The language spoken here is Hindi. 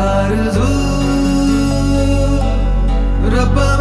आरज़ू रब्बा